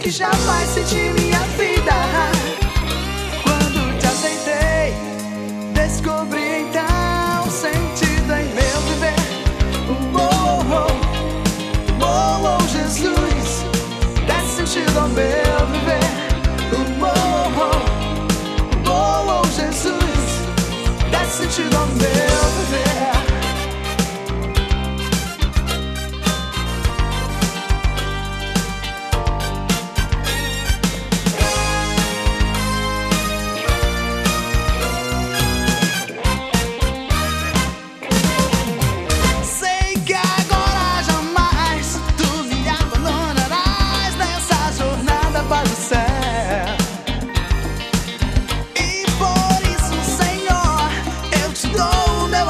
que jamais senti minha vida. Quando te aceitei, descobri então sentido em meu viver. Oh, oh, oh, oh Jesus, dá sentido ao meu. ¿Dónde